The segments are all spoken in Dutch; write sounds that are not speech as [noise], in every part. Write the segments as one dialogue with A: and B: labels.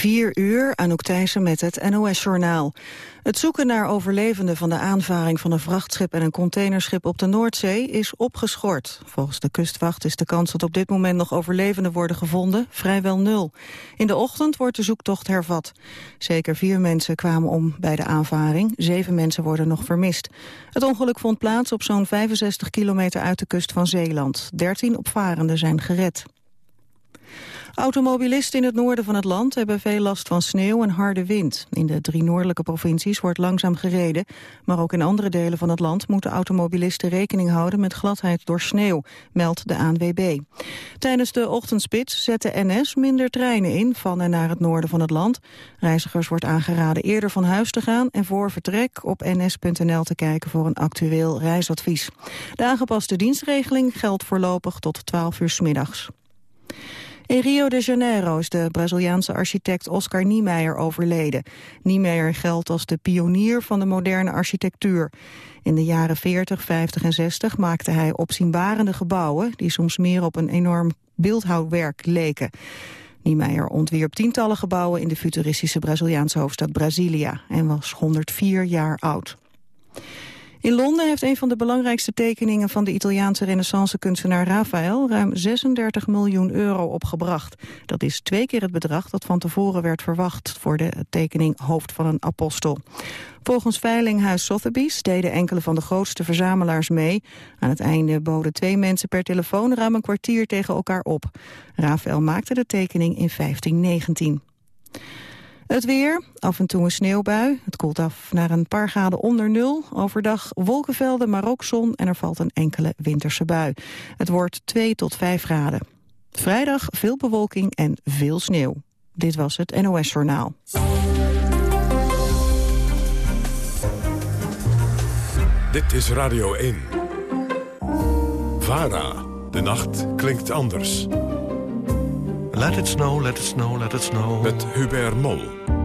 A: 4 uur, Anouk Thijssen met het NOS-journaal. Het zoeken naar overlevenden van de aanvaring van een vrachtschip en een containerschip op de Noordzee is opgeschort. Volgens de kustwacht is de kans dat op dit moment nog overlevenden worden gevonden vrijwel nul. In de ochtend wordt de zoektocht hervat. Zeker vier mensen kwamen om bij de aanvaring, zeven mensen worden nog vermist. Het ongeluk vond plaats op zo'n 65 kilometer uit de kust van Zeeland. 13 opvarenden zijn gered. Automobilisten in het noorden van het land hebben veel last van sneeuw en harde wind. In de drie noordelijke provincies wordt langzaam gereden, maar ook in andere delen van het land moeten automobilisten rekening houden met gladheid door sneeuw, meldt de ANWB. Tijdens de ochtendspits zet de NS minder treinen in van en naar het noorden van het land. Reizigers wordt aangeraden eerder van huis te gaan en voor vertrek op ns.nl te kijken voor een actueel reisadvies. De aangepaste dienstregeling geldt voorlopig tot 12 uur s middags. In Rio de Janeiro is de Braziliaanse architect Oscar Niemeyer overleden. Niemeyer geldt als de pionier van de moderne architectuur. In de jaren 40, 50 en 60 maakte hij opzienbarende gebouwen... die soms meer op een enorm beeldhouwwerk leken. Niemeyer ontwierp tientallen gebouwen in de futuristische Braziliaanse hoofdstad Brasilia... en was 104 jaar oud. In Londen heeft een van de belangrijkste tekeningen van de Italiaanse renaissance-kunstenaar Raphaël ruim 36 miljoen euro opgebracht. Dat is twee keer het bedrag dat van tevoren werd verwacht voor de tekening Hoofd van een Apostel. Volgens Veilinghuis Sotheby's deden enkele van de grootste verzamelaars mee. Aan het einde boden twee mensen per telefoon ruim een kwartier tegen elkaar op. Raphaël maakte de tekening in 1519. Het weer, af en toe een sneeuwbui. Het koelt af naar een paar graden onder nul. Overdag wolkenvelden, maar ook zon en er valt een enkele winterse bui. Het wordt 2 tot 5 graden. Vrijdag veel bewolking en veel sneeuw. Dit was het NOS Journaal.
B: Dit is Radio 1. VARA. De nacht klinkt anders.
C: Let it snow, let it snow, let it snow.
B: Met Hubert Mol.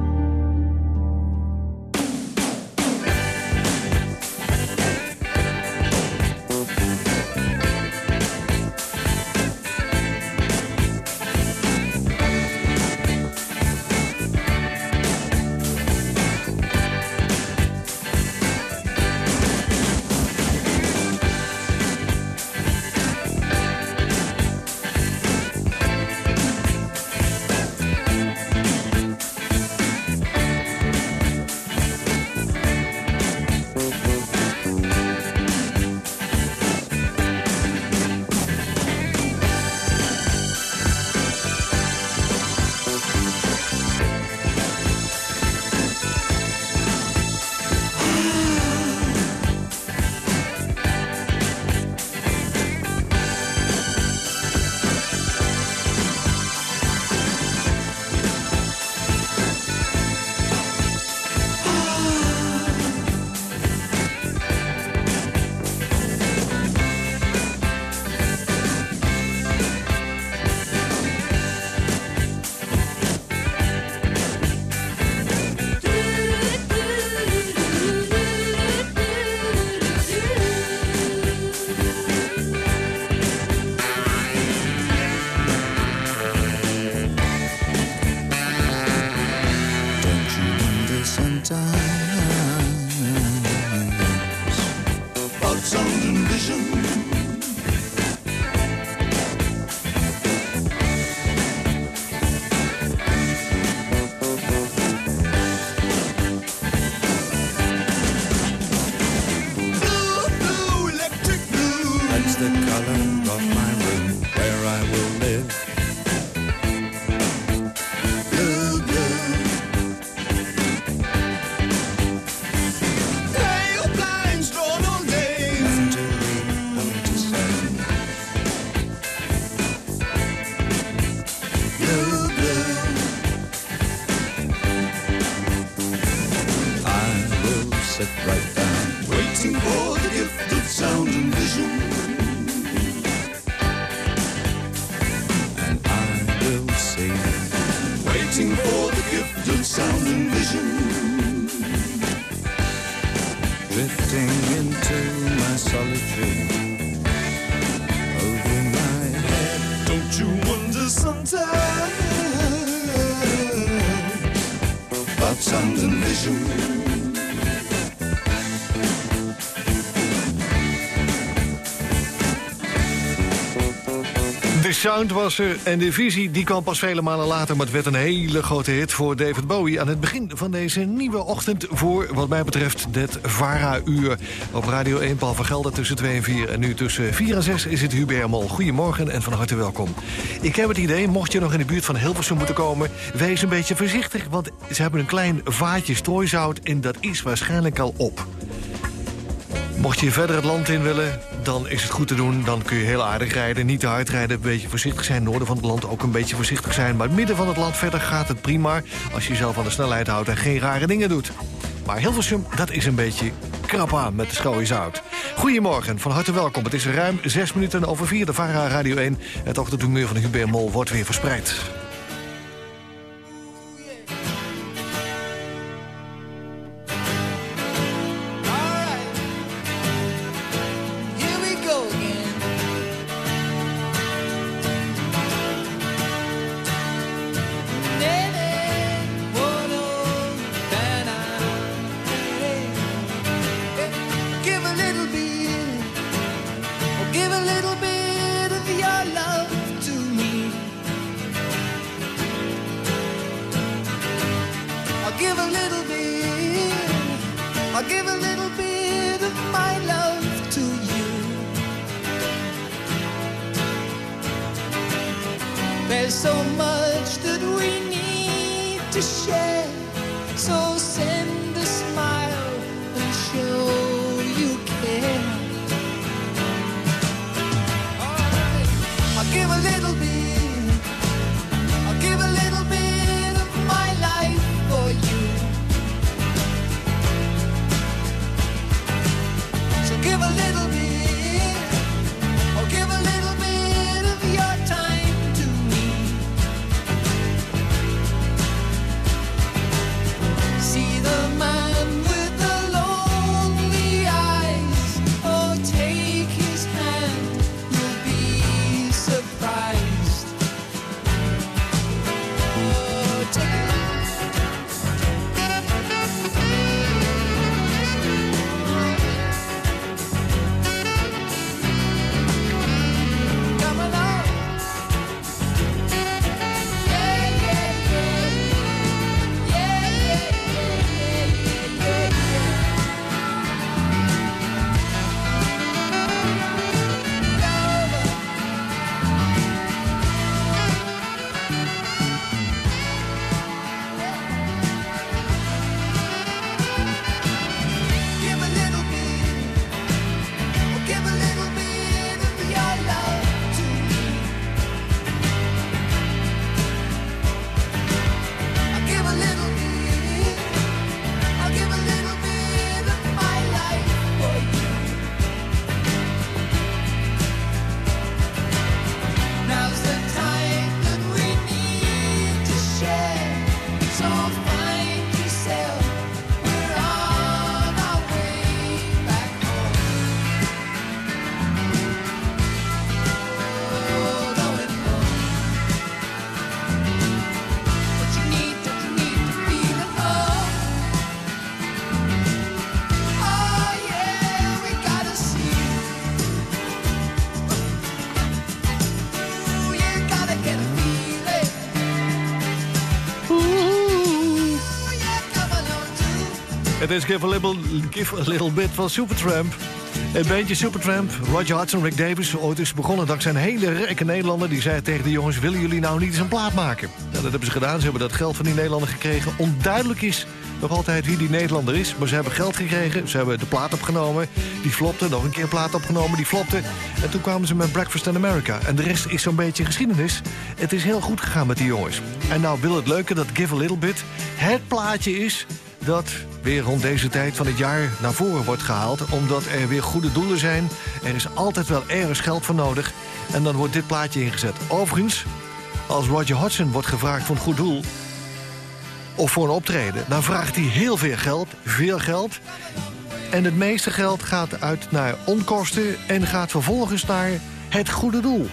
C: Sound was er en de visie die kwam pas vele malen later... maar het werd een hele grote hit voor David Bowie... aan het begin van deze nieuwe ochtend voor, wat mij betreft, het VARA-uur. Op Radio 1, Paul van Gelder tussen 2 en 4. En nu tussen 4 en 6 is het Hubert Mol. Goedemorgen en van harte welkom. Ik heb het idee, mocht je nog in de buurt van Hilversum moeten komen... wees een beetje voorzichtig, want ze hebben een klein vaatje strooizout... en dat is waarschijnlijk al op. Mocht je verder het land in willen, dan is het goed te doen. Dan kun je heel aardig rijden, niet te hard rijden, een beetje voorzichtig zijn. Noorden van het land ook een beetje voorzichtig zijn. Maar midden van het land verder gaat het prima... als je jezelf aan de snelheid houdt en geen rare dingen doet. Maar Hilversum, dat is een beetje krap aan met de schooie zout. Goedemorgen, van harte welkom. Het is ruim zes minuten over vier. De VARA Radio 1. Het ochtendhumeur van Hubert Mol wordt weer verspreid.
D: Give a Little, give a little Bit
C: van Supertramp. Het bandje Supertramp, Roger Hudson, Rick Davis... ooit is begonnen dankzij een hele rijke Nederlander... die zei tegen de jongens, willen jullie nou niet eens een plaat maken? Ja, dat hebben ze gedaan, ze hebben dat geld van die Nederlander gekregen. Onduidelijk is nog altijd wie die Nederlander is... maar ze hebben geld gekregen, ze hebben de plaat opgenomen... die flopte, nog een keer een plaat opgenomen, die flopte... en toen kwamen ze met Breakfast in America. En de rest is zo'n beetje geschiedenis. Het is heel goed gegaan met die jongens. En nou wil het leuke dat Give a Little Bit het plaatje is dat weer rond deze tijd van het jaar naar voren wordt gehaald... omdat er weer goede doelen zijn. Er is altijd wel ergens geld voor nodig. En dan wordt dit plaatje ingezet. Overigens, als Roger Hodgson wordt gevraagd voor een goed doel... of voor een optreden, dan vraagt hij heel veel geld, veel geld... En het meeste geld gaat uit naar onkosten... en gaat vervolgens naar het goede doel.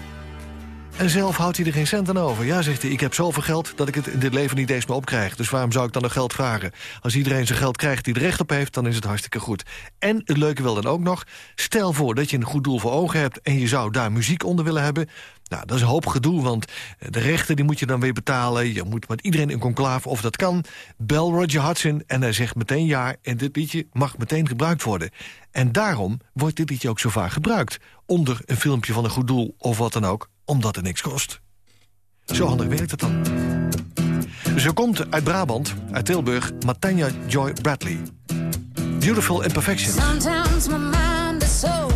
C: En zelf houdt hij er geen cent aan over. Ja, zegt hij, ik heb zoveel geld dat ik het in dit leven niet eens meer opkrijg. Dus waarom zou ik dan nog geld vragen? Als iedereen zijn geld krijgt die er recht op heeft, dan is het hartstikke goed. En het leuke wel dan ook nog, stel voor dat je een goed doel voor ogen hebt... en je zou daar muziek onder willen hebben... Nou, dat is een hoop gedoe, want de rechten die moet je dan weer betalen. Je moet met iedereen in conclave of dat kan. Bel Roger Hudson en hij zegt meteen ja... en dit liedje mag meteen gebruikt worden. En daarom wordt dit liedje ook zo vaak gebruikt. Onder een filmpje van een goed doel of wat dan ook, omdat het niks kost. Zo handig werkt het dan. Ze komt uit Brabant, uit Tilburg, Matanja Joy Bradley. Beautiful Imperfections.
E: Sometimes my mind is so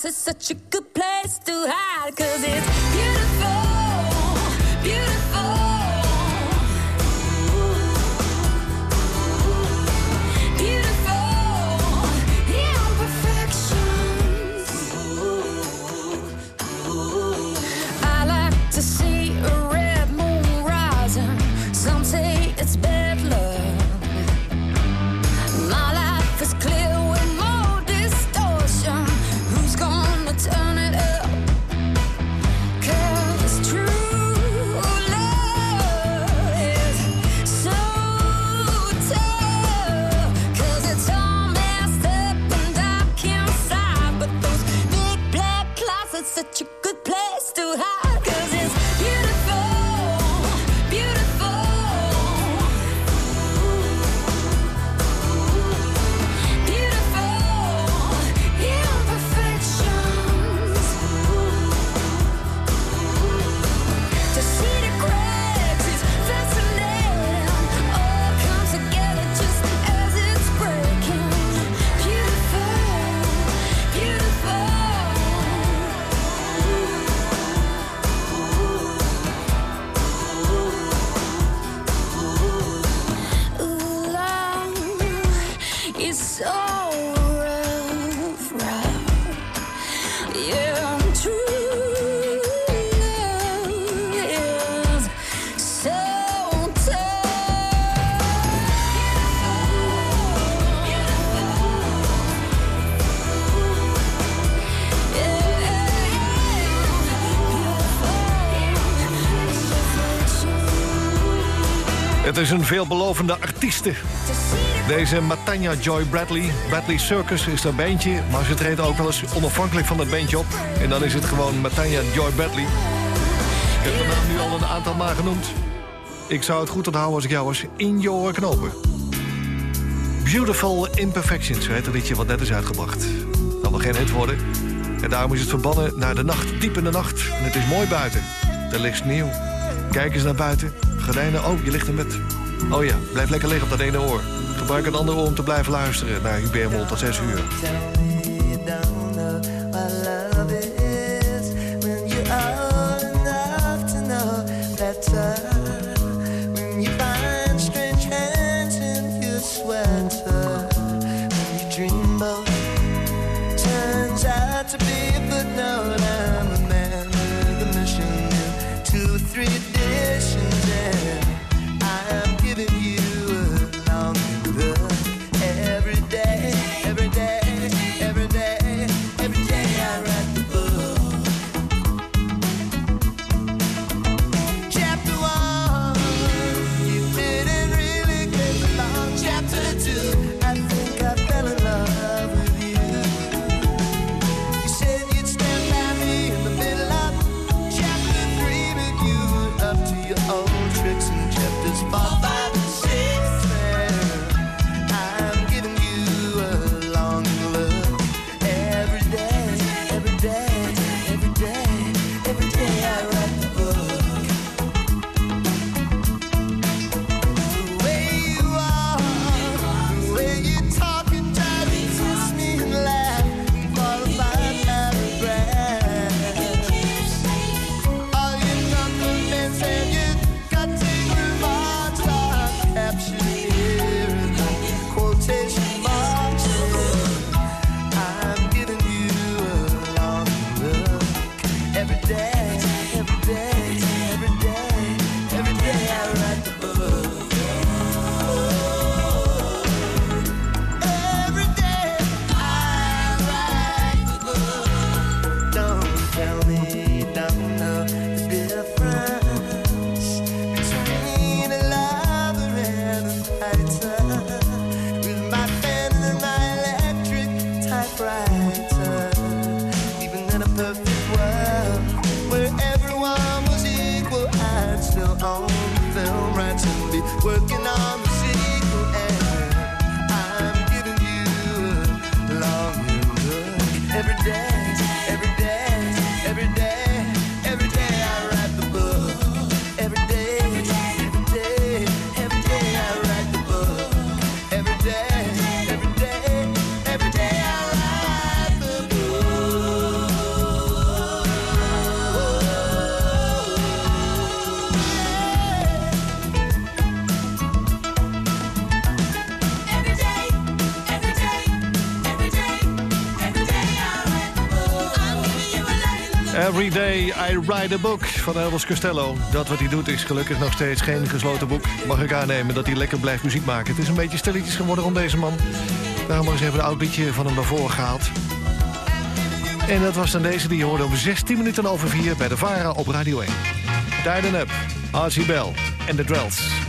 E: clouds are such a good place to hide, 'cause it's beautiful. Beautiful is
C: een veelbelovende artieste. Deze Matanja Joy Bradley. Bradley Circus is dat bandje, maar ze treedt ook wel eens onafhankelijk van dat bandje op. En dan is het gewoon Matanja Joy Bradley. Ik heb de naam nu al een aantal maal genoemd. Ik zou het goed onthouden als ik jou was in oren knopen. Beautiful Imperfections, zo heet het liedje wat net is uitgebracht. Dat wil geen hit worden. En daarom is het verbannen naar de nacht, diep in de nacht. En het is mooi buiten. Er ligt sneeuw. Kijk eens naar buiten. Gordijnen, oh, je ligt in bed. Oh ja, blijf lekker liggen op dat ene oor. Gebruik een ander oor om te blijven luisteren naar Hubert Mol tot 6 uur.
F: Write
G: a book van Elvis Costello. Dat wat hij doet is gelukkig nog steeds geen gesloten boek. Mag ik aannemen dat hij lekker blijft muziek maken. Het is een beetje stilletjes geworden rond deze man. Daarom maar eens even een oud van hem naar voren gehaald. En dat was dan deze die je hoorde om 16 minuten over 4 bij de VARA op Radio 1. Tighten Up, Archie Bell en The Drells.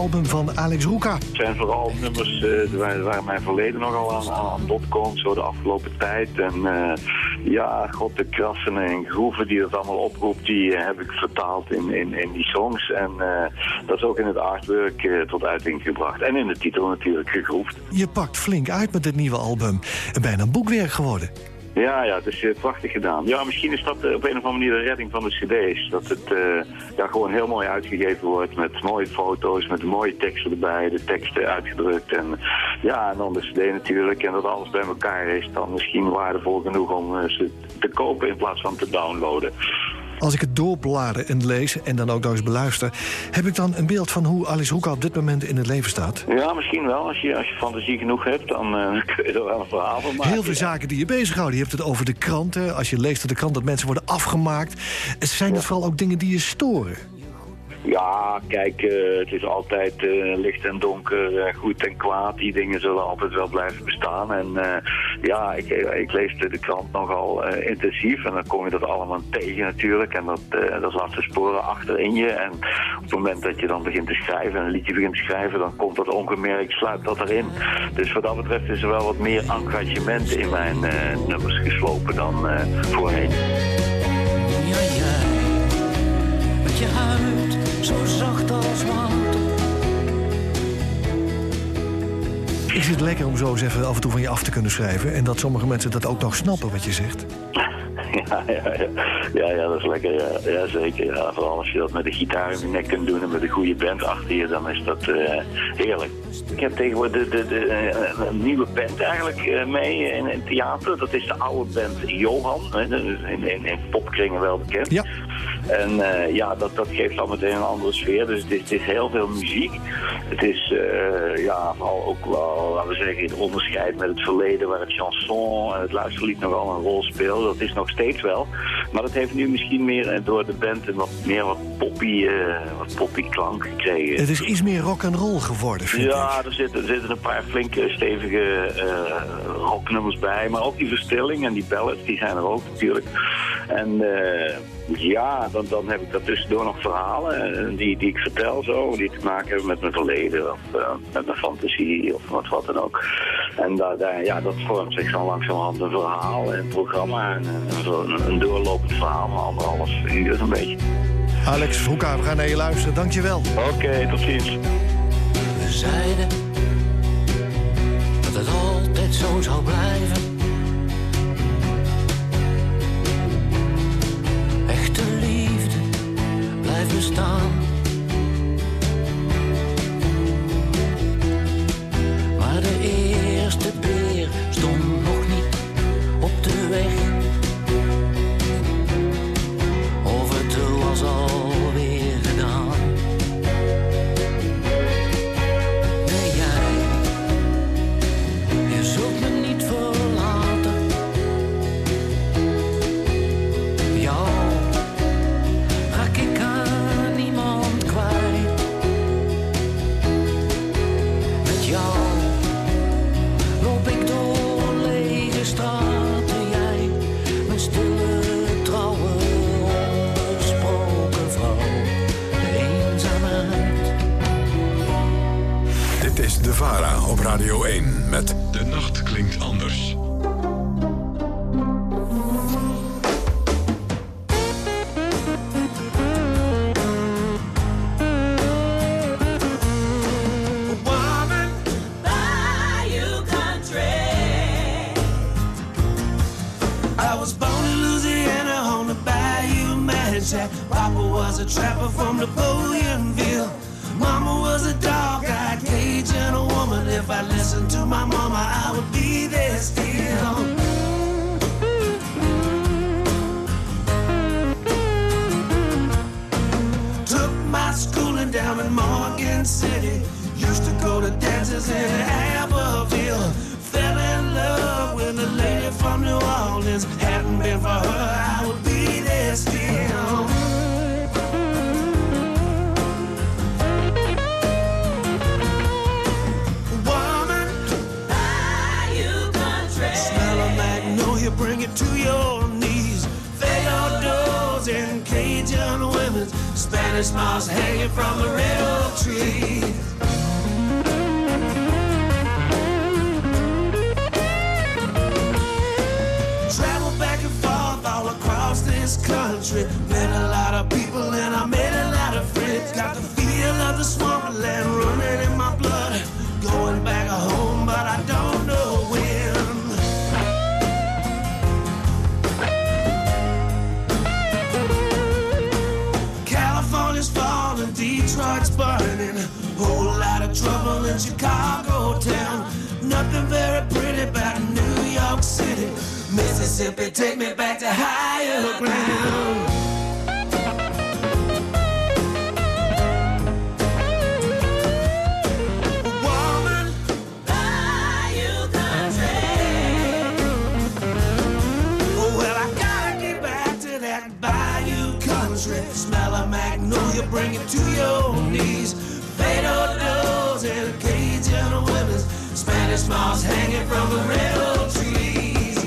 G: Album van Alex Roeka.
H: Het zijn vooral nummers eh, waar, waar mijn verleden nogal aan, aan, bod komt, zo de afgelopen tijd. En eh, ja, god, de krassen en groeven die het allemaal oproept, die eh, heb ik vertaald in, in, in die songs. En dat is ook in het artwork tot uiting gebracht. En in de titel natuurlijk gegroefd.
G: Je pakt flink uit met dit nieuwe album. Bijna een boekwerk geworden.
H: Ja, ja, het is eh, prachtig gedaan. Ja, misschien is dat eh, op een of andere manier de redding van de cd's. Dat het eh, ja, gewoon heel mooi uitgegeven wordt met mooie foto's, met mooie teksten erbij, de teksten uitgedrukt. En ja, en dan de cd natuurlijk. En dat alles bij elkaar is dan misschien waardevol genoeg om ze te kopen in plaats van te downloaden.
G: Als ik het doorbladen en lees en dan ook nog eens beluister... heb ik dan een beeld van hoe Alex Roeka op dit moment in het leven staat?
H: Ja, misschien wel. Als je, als je fantasie genoeg hebt, dan eh, [laughs] kun je er wel een verhaal van maken.
G: Heel veel zaken die je bezighouden. Je hebt het over de kranten. Als je leest in de krant dat mensen worden afgemaakt. Zijn het vooral ook dingen die je storen?
H: Ja, kijk, eh, het is altijd eh, licht en donker, eh, goed en kwaad. Die dingen zullen altijd wel blijven bestaan. En ja, ik, ik lees de, de krant nogal intensief en dan kom je dat allemaal tegen natuurlijk. En dat, dat laat zijn sporen achter in je. En op het moment dat je dan begint te schrijven en een liedje begint te schrijven, dan komt dat ongemerkt, sluipt dat erin. Dus wat dat betreft is er wel wat meer engagement in mijn nummers geslopen dan voorheen.
C: Is het lekker om zo eens even af en toe van je af te kunnen schrijven... en dat sommige mensen dat ook nog snappen wat je zegt? [laughs]
H: Ja, ja, ja. ja, ja dat is lekker. Ja, ja zeker. Ja. Vooral als je dat met de gitaar in je nek kunt doen en met een goede band achter je, dan is dat eh, heerlijk. Ik heb tegenwoordig de, de, de, eh, een nieuwe band eigenlijk eh, mee in het theater. Dat is de oude band Johan. in, in popkringen wel bekend.
C: Ja.
H: En eh, ja, dat, dat geeft al meteen een andere sfeer. Dus het is, het is heel veel muziek. Het is eh, ja, vooral ook wel, laten we zeggen, in onderscheid met het verleden waar het chanson en het luisterlied nogal een rol speelde. Dat is nog steeds wel. Maar dat heeft nu misschien meer eh, door de band een wat meer wat poppy, eh, wat poppy klank gekregen.
C: Het is iets meer rock and roll geworden, vind ik.
H: Ja, er zitten, er zitten een paar flinke, stevige eh, rocknummers bij. Maar ook die verstilling en die ballads, die zijn er ook natuurlijk. En ja, dan, dan heb ik daartussendoor nog verhalen die, die ik vertel zo. Die te maken hebben met mijn verleden of met mijn fantasie of wat, wat dan ook. En daar, daar, ja, dat vormt zich zo langzamerhand een verhaal, een programma. En, een, een, een verhaal van anderhalf uur zo'n beetje.
C: Alex Hoeka, we gaan naar je luisteren. Dankjewel.
H: Oké, tot ziens.
I: We zeiden dat het altijd zo zou blijven. Echte liefde blijft bestaan.
J: Spanish moss hanging from the red oak tree. Travel back and forth all across this country. Met a lot of people and I made a lot of friends. Got the feel of the swamp trouble in Chicago town. Nothing very pretty about New York City. Mississippi, take me back to higher ground. Woman, Oh, well, I gotta get back to that bayou country. Smell of magnolia, bring it to your knees. Fado and women's Spanish moss hanging from the trees.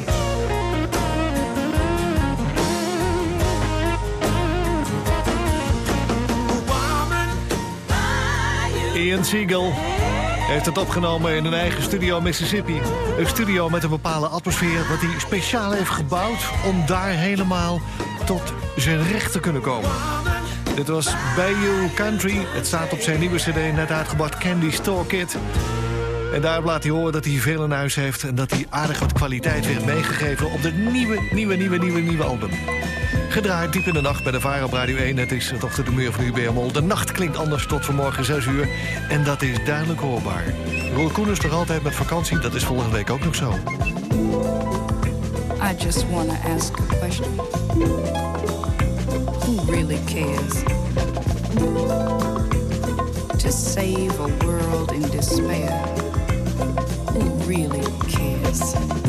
C: Ian Siegel heeft het opgenomen in een eigen studio in Mississippi. Een studio met een bepaalde atmosfeer... wat hij speciaal heeft gebouwd om daar helemaal tot zijn recht te kunnen komen. Dit was Bayou Country. Het staat op zijn nieuwe cd net uitgebracht Candy Store Kid. En daar laat hij horen dat hij veel in huis heeft... en dat hij aardig wat kwaliteit werd meegegeven... op dit nieuwe, nieuwe, nieuwe, nieuwe, nieuwe album. Gedraaid diep in de nacht bij de Vara Radio 1. Het is het ochtendhumeur van UBMol. De nacht klinkt anders tot vanmorgen 6 uur. En dat is duidelijk hoorbaar. Roel Koen is nog altijd met vakantie. Dat is volgende week ook nog zo.
K: I just want ask a question. Who really cares? To save a world in despair. Who really cares?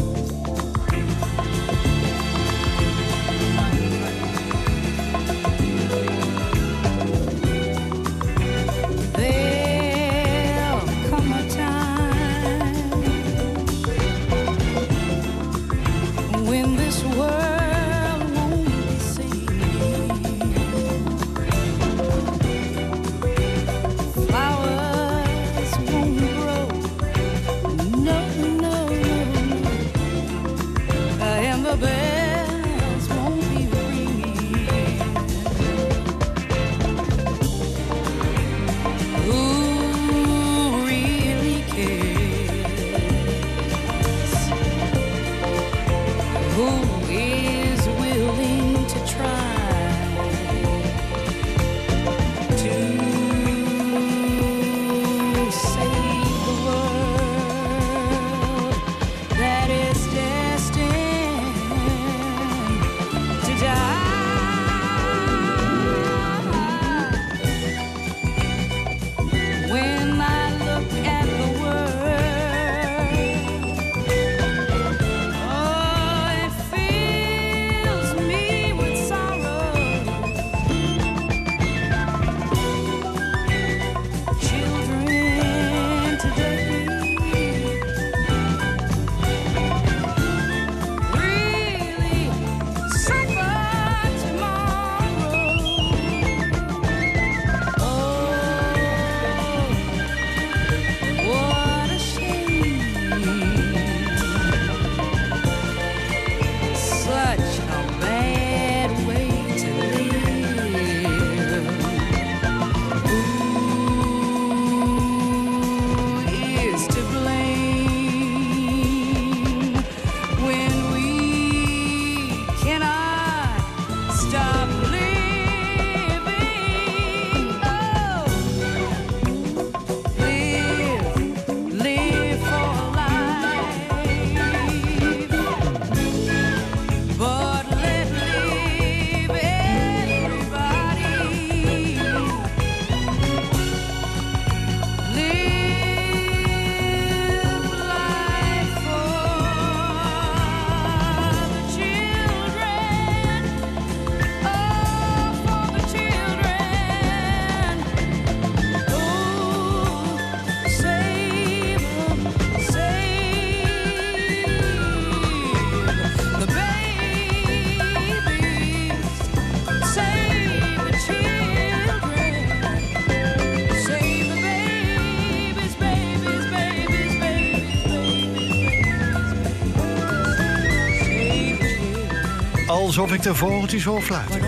C: Alsof ik de vogeltjes hoor fluiten.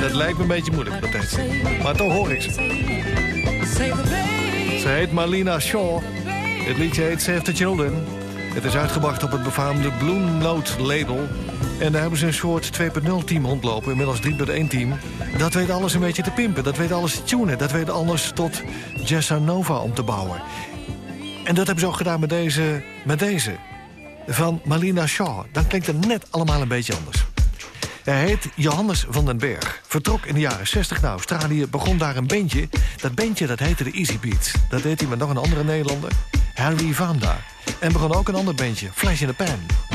C: Dat lijkt me een beetje moeilijk dat tijdstip. Maar toch hoor ik ze. Ze heet Marlena Shaw. Het liedje heet Save the Children. Het is uitgebracht op het befaamde Blue Note label. En daar hebben ze een soort 2.0 team rondlopen. Inmiddels 3.1 team. Dat weet alles een beetje te pimpen. Dat weet alles te tunen. Dat weet alles tot Jessa Nova om te bouwen. En dat hebben ze ook gedaan met deze, met deze. Van Marlena Shaw. Dan klinkt het net allemaal een beetje anders. Hij heet Johannes van den Berg. Vertrok in de jaren 60 naar Australië, begon daar een bandje. Dat bandje dat heette de Easy Beats. Dat deed hij met nog een andere Nederlander, Harry Vanda. En begon ook een ander bandje, Flash in the Pan.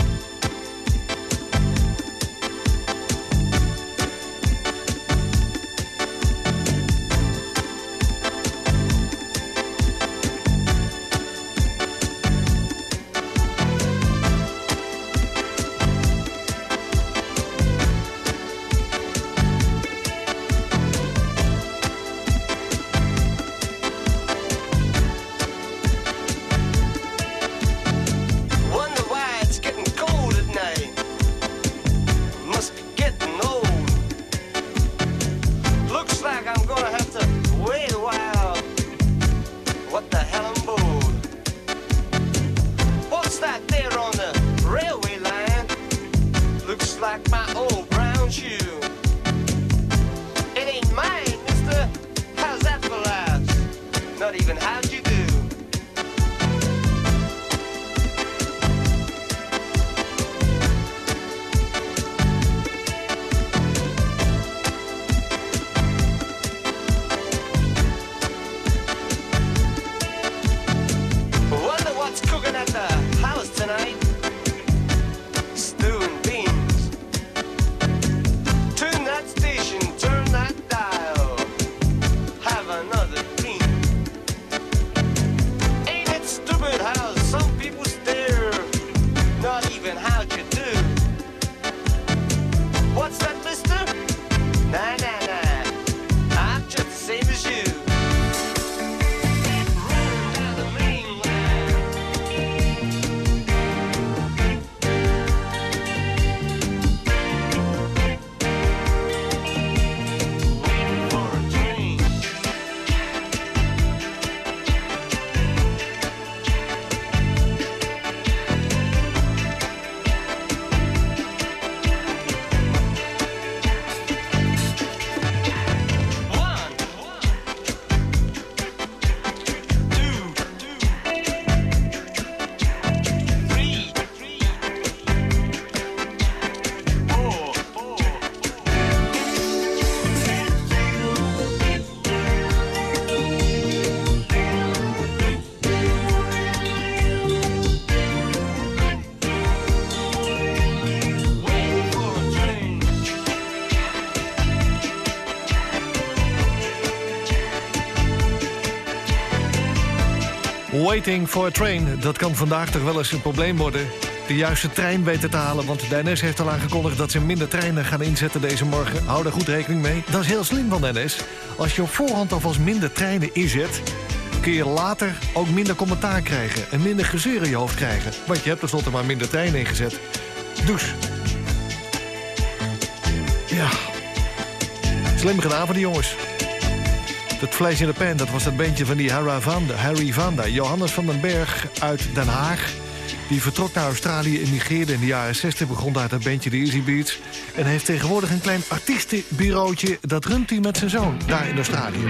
C: Waiting for a train. Dat kan vandaag toch wel eens een probleem worden. De juiste trein weten te halen, want de NS heeft al aangekondigd... dat ze minder treinen gaan inzetten deze morgen. Hou daar goed rekening mee. Dat is heel slim van de NS. Als je op voorhand alvast minder treinen inzet... kun je later ook minder commentaar krijgen... en minder gezeur in je hoofd krijgen. Want je hebt tenslotte maar minder treinen ingezet. Dus... Ja... Slim gedaan van die jongens. Het vlees in de pen, dat was dat bandje van die Harry Vanda. Harry Vanda. Johannes van den Berg uit Den Haag. Die vertrok naar Australië, emigreerde in de jaren 60... begon daar dat bandje de Easy Beats... en heeft tegenwoordig een klein artiestenbureautje... dat runt hij met zijn zoon, daar in Australië.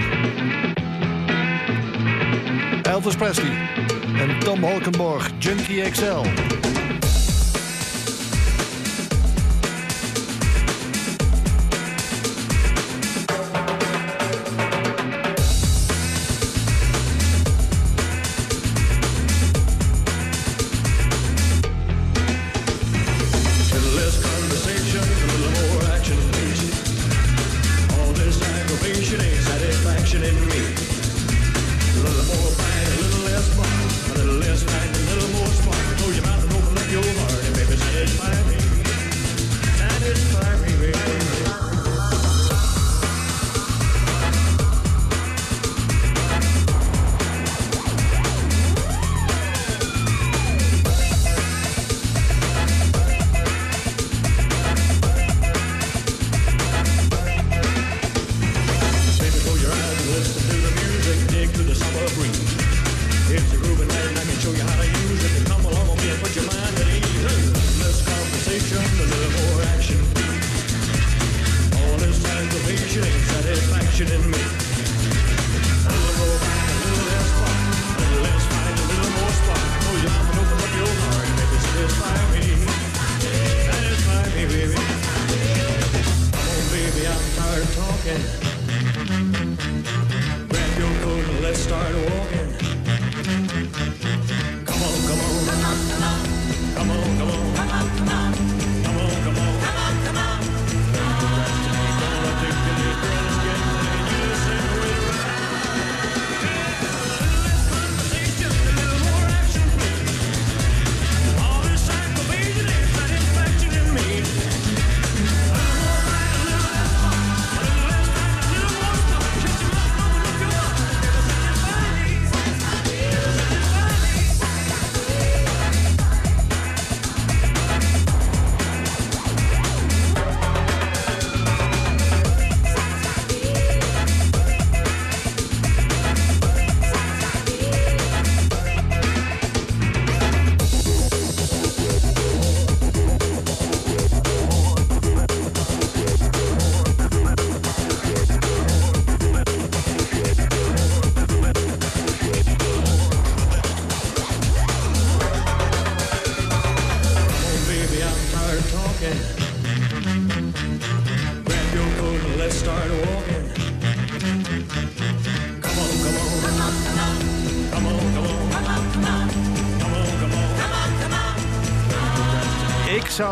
C: Elvis Presley en Tom Holkenborg, Junkie XL.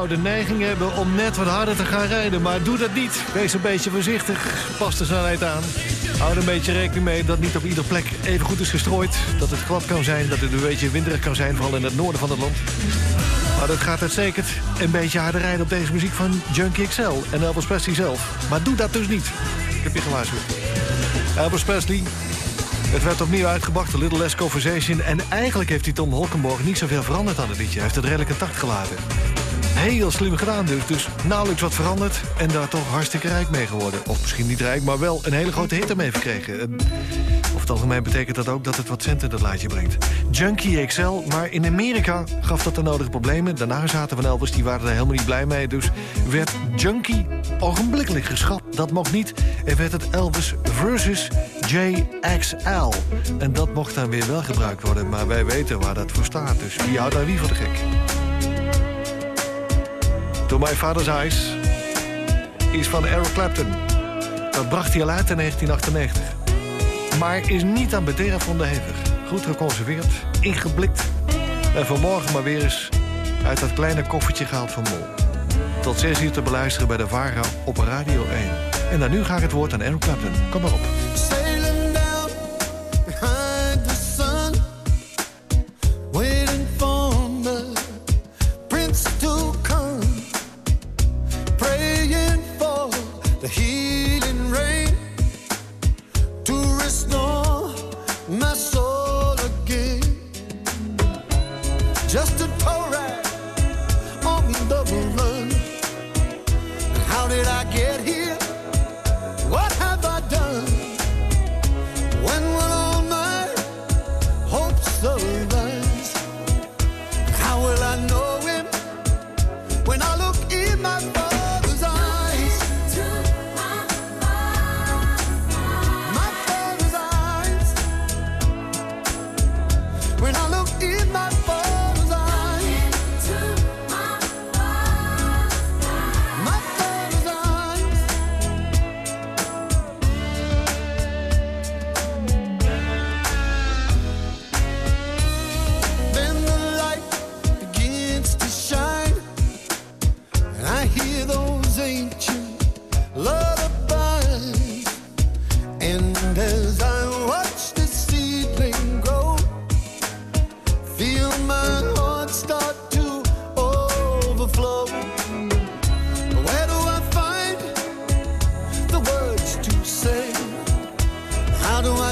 C: De neiging hebben om net wat harder te gaan rijden, maar doe dat niet. Wees een beetje voorzichtig, pas de snelheid aan. Hou er een beetje rekening mee dat niet op ieder plek even goed is gestrooid. Dat het glad kan zijn, dat het een beetje winderig kan zijn, vooral in het noorden van het land. Maar dat gaat uitstekend een beetje harder rijden op deze muziek van Junkie XL en Elvis Presley zelf. Maar doe dat dus niet. Ik heb je gewaarschuwd. Elvis Presley, het werd opnieuw uitgebracht, A Little Less Conversation. En eigenlijk heeft die Tom Holkenborg niet zoveel veranderd aan het liedje. Hij heeft het redelijk intact gelaten. Heel slim gedaan dus. Dus nauwelijks wat veranderd en daar toch hartstikke rijk mee geworden. Of misschien niet rijk, maar wel een hele grote hit ermee verkregen. En Over het algemeen betekent dat ook dat het wat cent in dat laadje brengt. Junkie XL, maar in Amerika gaf dat de nodige problemen. Daarna zaten van Elvis, die waren er helemaal niet blij mee. Dus werd Junkie ogenblikkelijk geschrapt. Dat mocht niet. En werd het Elvis versus JXL. En dat mocht dan weer wel gebruikt worden. Maar wij weten waar dat voor staat. Dus wie houdt daar wie voor de gek? To My Father's Eyes is van Eric Clapton. Dat bracht hij al uit in 1998. Maar is niet aan bederf onderhevig. Goed geconserveerd, ingeblikt. En vanmorgen maar weer eens uit dat kleine koffertje gehaald van Mol. Tot 6 uur te beluisteren bij de VARA op Radio 1. En dan nu ga ik het woord aan Eric Clapton. Kom maar op.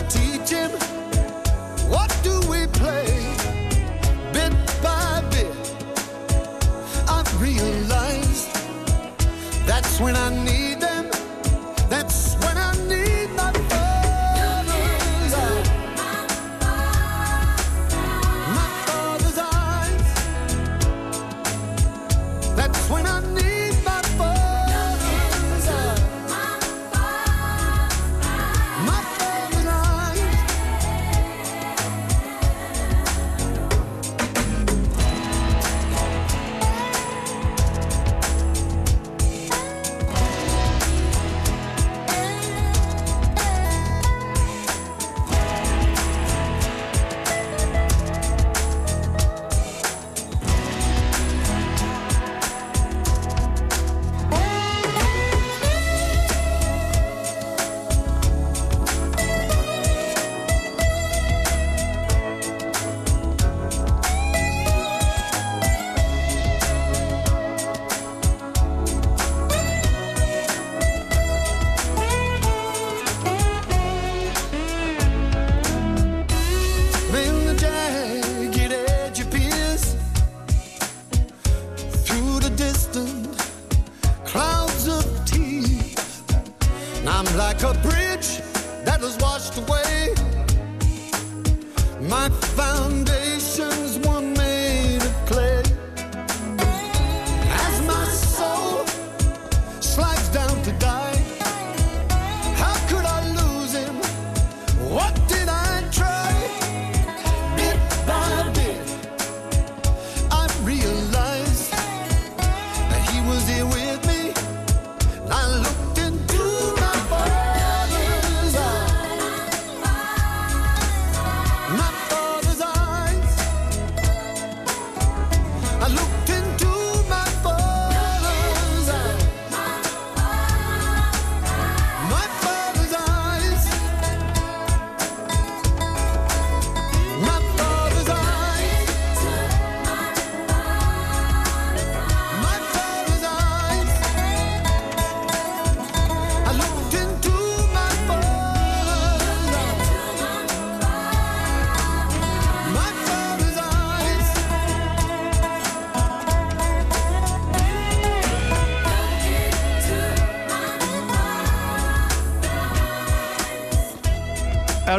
L: How teach him? What do we play? Bit by bit, I've realized that's when I need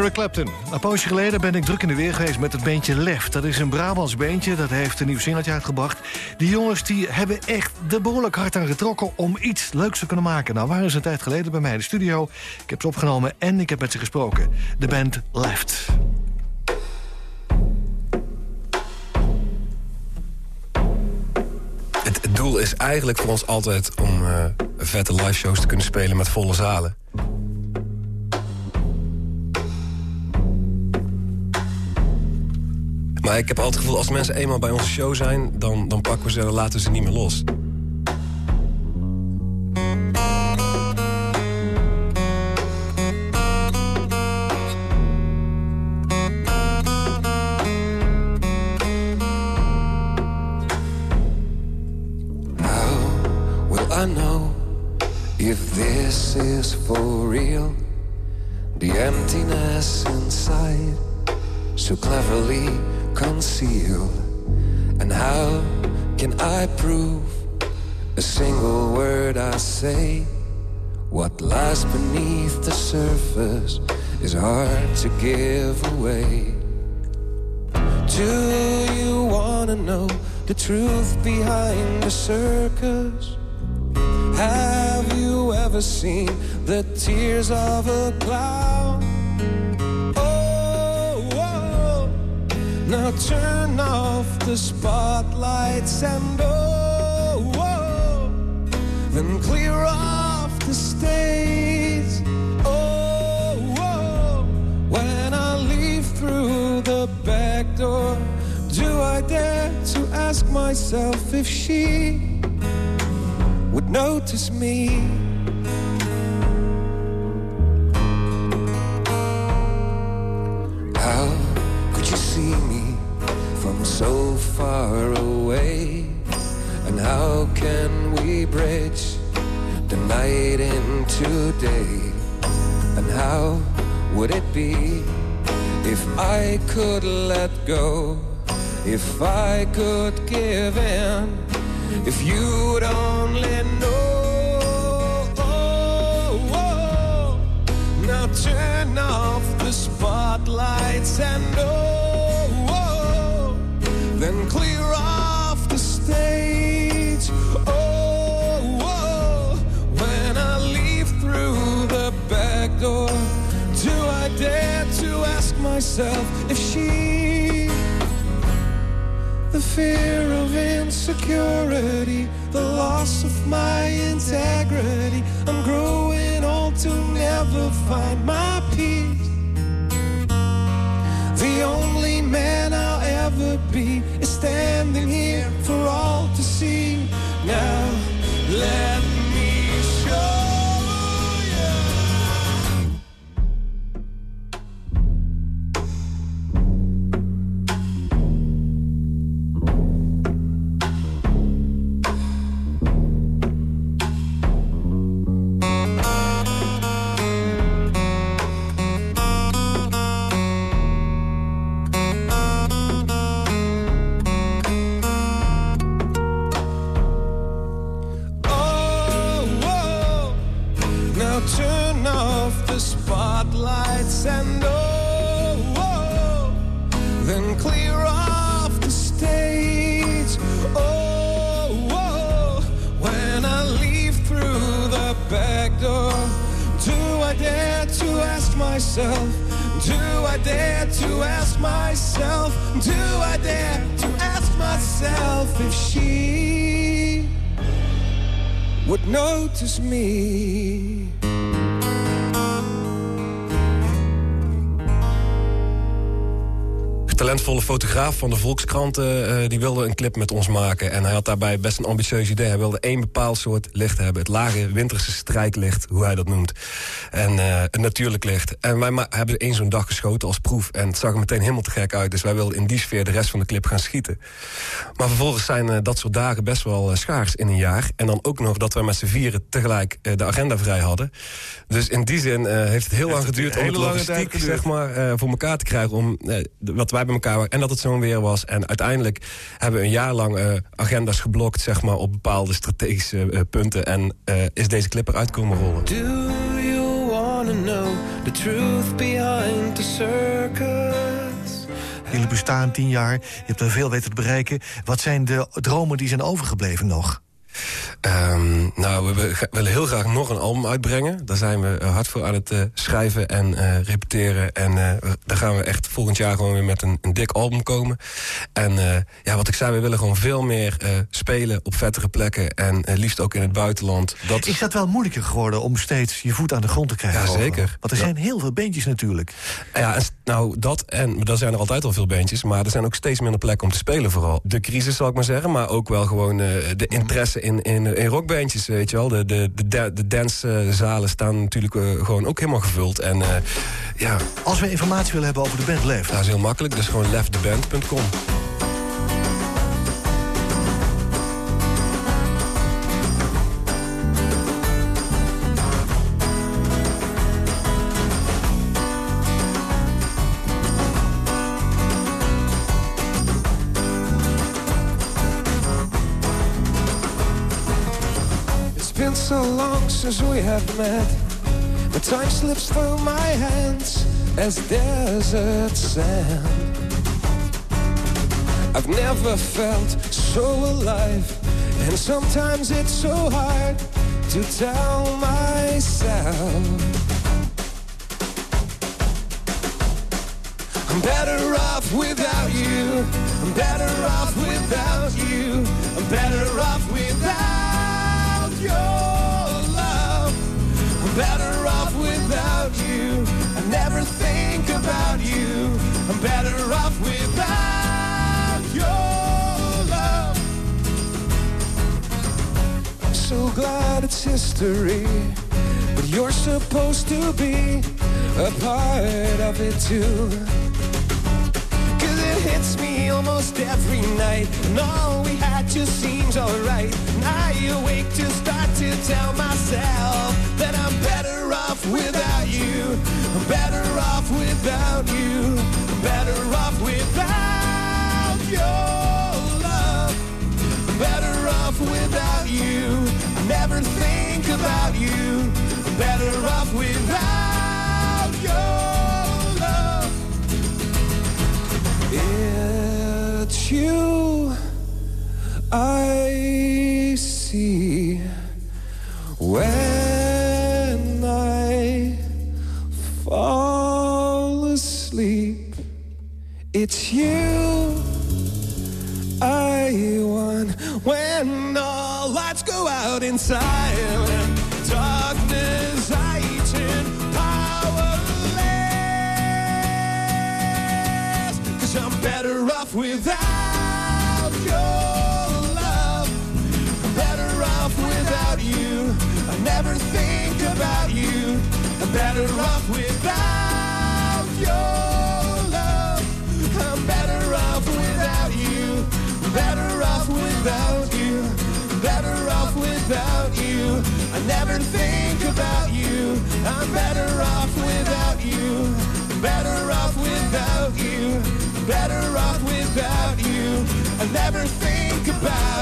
C: Eric. Een poosje geleden ben ik druk in de weer geweest met het beentje Lef. Dat is een Brabants beentje, dat heeft een nieuw singeltje uitgebracht. Die jongens die hebben echt de behoorlijk hard aan getrokken... om iets leuks te kunnen maken. Nou waren ze een tijd geleden bij mij in de studio. Ik heb ze opgenomen en ik heb met ze gesproken. De band Left.
M: Het, het doel is eigenlijk voor ons altijd om eh, vette live shows te kunnen spelen met volle zalen. Maar ik heb altijd het gevoel, als mensen eenmaal bij onze show zijn... dan, dan pakken we ze en laten ze niet meer los.
N: For real? The emptiness inside, so cleverly concealed, And how can I prove a single word I say? What lies beneath the surface is hard to give away. Do you wanna know the truth behind the circus? Have you ever seen the tears of a clown? Now turn off the spotlights and oh, oh then clear off the stage. Oh, oh, when I leave through the back door, do I dare to ask myself if she would notice me? Bridge the night into day? And how would it be if I could let go? If I could give in? If you'd only know? Oh, now turn off the spotlights and oh, oh, then clear off the stage. Oh, door, do I dare to ask myself if she, the fear of insecurity, the loss of my integrity, I'm growing old to never find my peace. The only man I'll ever be is standing here for all to see. Now, let
M: van de Volkskrant eh, die wilde een clip met ons maken. En hij had daarbij best een ambitieus idee. Hij wilde één bepaald soort licht hebben. Het lage winterse strijklicht, hoe hij dat noemt. En eh, natuurlijk licht. En wij hebben één zo'n dag geschoten als proef. En het zag er meteen helemaal te gek uit. Dus wij wilden in die sfeer de rest van de clip gaan schieten. Maar vervolgens zijn eh, dat soort dagen best wel eh, schaars in een jaar. En dan ook nog dat wij met z'n vieren tegelijk eh, de agenda vrij hadden. Dus in die zin eh, heeft het heel lang geduurd om het
C: hele lange tijd
M: logistiek zeg maar, eh, voor elkaar te krijgen. Om eh, de- wat wij bij elkaar waren. En dat het zo'n weer was. En uiteindelijk hebben we een jaar lang eh, agenda's geblokt zeg maar, op bepaalde strategische eh, punten. En eh, is deze clip eruit komen rollen.
N: The truth behind the circus?
C: Jullie bestaan tien jaar, je hebt er veel weten te bereiken. Wat zijn de dromen die zijn overgebleven nog?
M: Ehm, nou, we willen- heel graag nog een album uitbrengen. Daar zijn we eh, hard voor aan het eh, schrijven en eh, repeteren. En daar gaan we echt volgend jaar gewoon weer met een, een dik album komen. En ja, wat ik zei, we willen gewoon veel meer spelen op vettere plekken. En liefst ook in het buitenland. Dat
C: Is dat wel moeilijker geworden om steeds je voet aan de grond te krijgen?
M: Ja, zeker.
C: Want er
M: Ja.
C: zijn heel veel beentjes natuurlijk.
M: Ja, nou dat en er zijn er altijd al veel bandjes, maar er zijn ook steeds minder plekken om te spelen vooral. De crisis zal ik maar zeggen, maar ook wel gewoon de interesse in, in, in rockbandjes, weet je wel. De, de, de, de dancezalen staan natuurlijk eh, gewoon ook helemaal gevuld. En eh, ja,
C: Als we informatie willen hebben over de band Lef...
M: dat is heel makkelijk, dus gewoon lefttheband.com.
N: long since we have met. The time slips through my hands as desert sand. I've never felt so alive, and sometimes it's so hard to tell myself. I'm better off without you. I'm better off without history, but you're supposed to be a part of it too. Cause it hits me almost every night. And all we had just seems alright. And I awake to start to tell myself that I'm better off without you. I'm better off without you. I'm better off without your love. I'm better off without you. Never think about you. Better off without your love. It's you I see when I fall asleep. It's you out in silent darkness. I powerless. Cause I'm better off without your love. I'm better off without you. I never think about you. I'm better off without your love. I'm better off without you. I'm Better off without never think about you. I'm better off without you. Better off without you. Better off without you. I never think about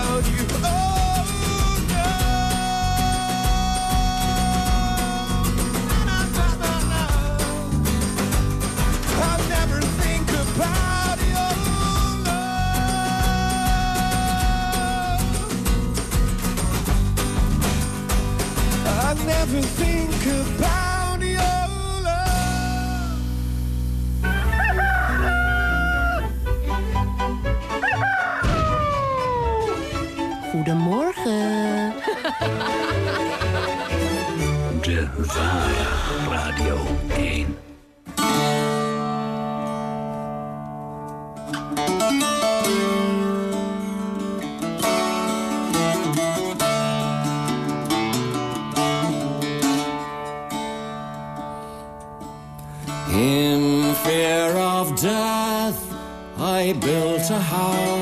K: Goedemorgen.
O: De Vara Radio 1.
P: I built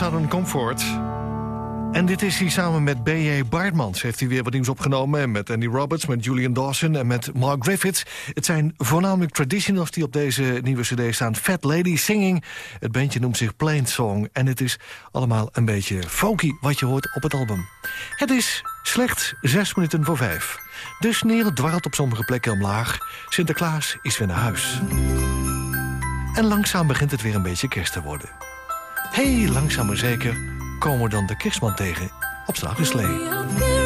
E: Southern Comfort. En dit is hij samen met B.J. Baardmans. Heeft hij weer wat nieuws opgenomen. En met Andy Roberts, met Julian Dawson en met Mark Griffiths. Het zijn voornamelijk traditionals die op deze nieuwe cd staan. Fat Lady Singing. Het bandje noemt zich Plain Song. En het is allemaal een beetje folky wat je hoort op het album. Het is slechts zes minuten voor vijf. De sneeuw dwarrelt op sommige plekken omlaag. Sinterklaas is weer naar huis. En langzaam begint het weer een beetje kerst te worden. Heel langzaam maar zeker komen we dan de kerstman tegen op slee.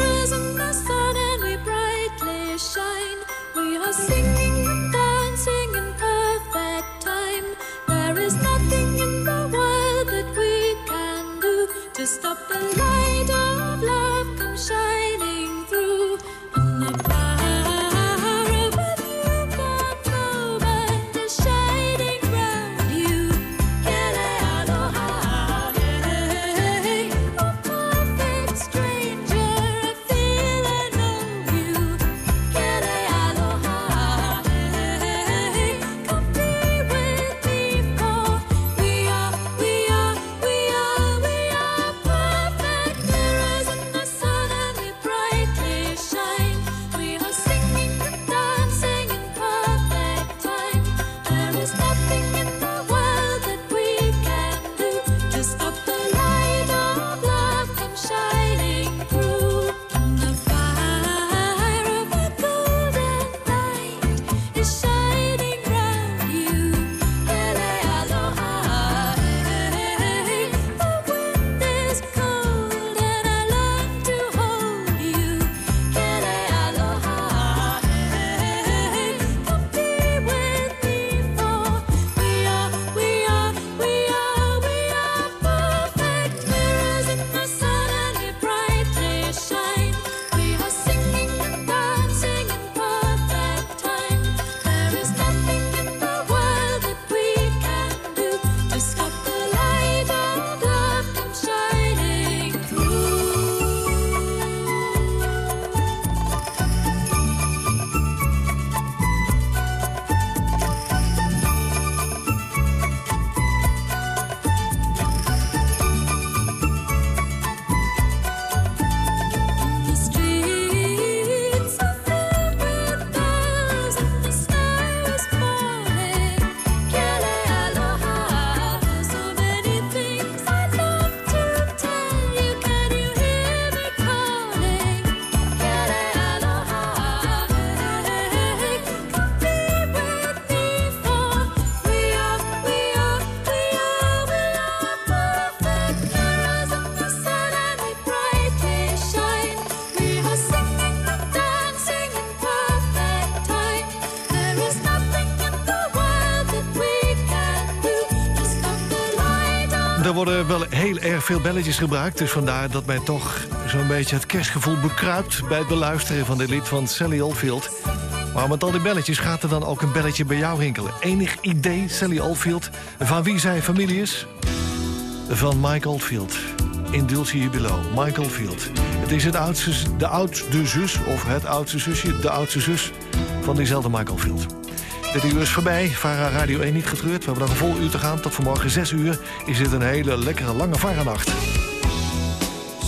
E: Erg veel belletjes gebruikt. Dus vandaar dat mij toch zo'n beetje het kerstgevoel bekruipt... bij het beluisteren van dit lied van Sally Oldfield. Maar met al die belletjes gaat er dan ook een belletje bij jou rinkelen. Enig idee, Sally Oldfield, van wie zij familie is? Van Mike Oldfield. In Dulce Below, Mike Oldfield. Het is het oudste, de oudste zus, of het oudste zusje... de oudste zus van diezelfde Mike Oldfield. Dit uur is voorbij. Vara Radio 1 niet getreurd. We hebben nog een vol uur te gaan. Tot vanmorgen 6 uur is dit een hele lekkere lange Vara-nacht.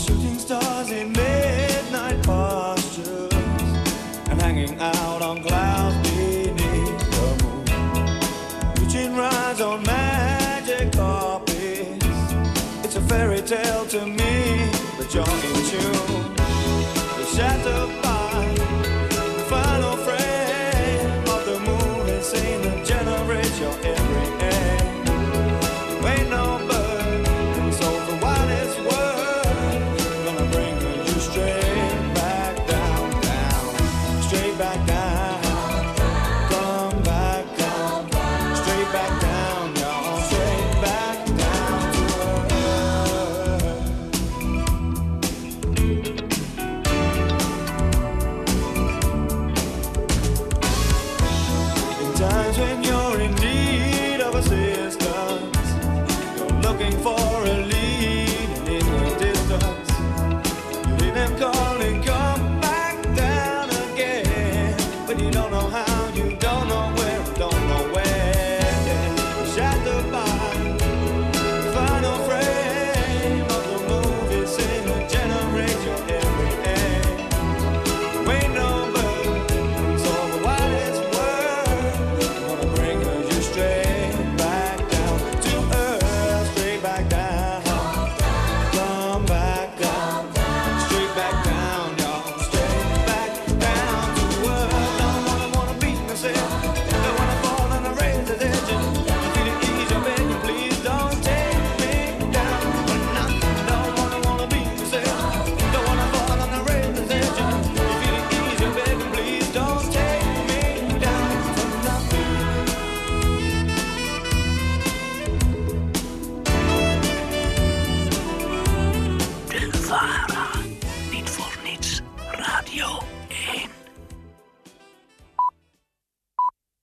Q: Shooting stars in midnight postures and hanging out on clouds beneath the moon. Reaching rides on magic carpets. It's a fairy tale to me, but you're in tune. The shattered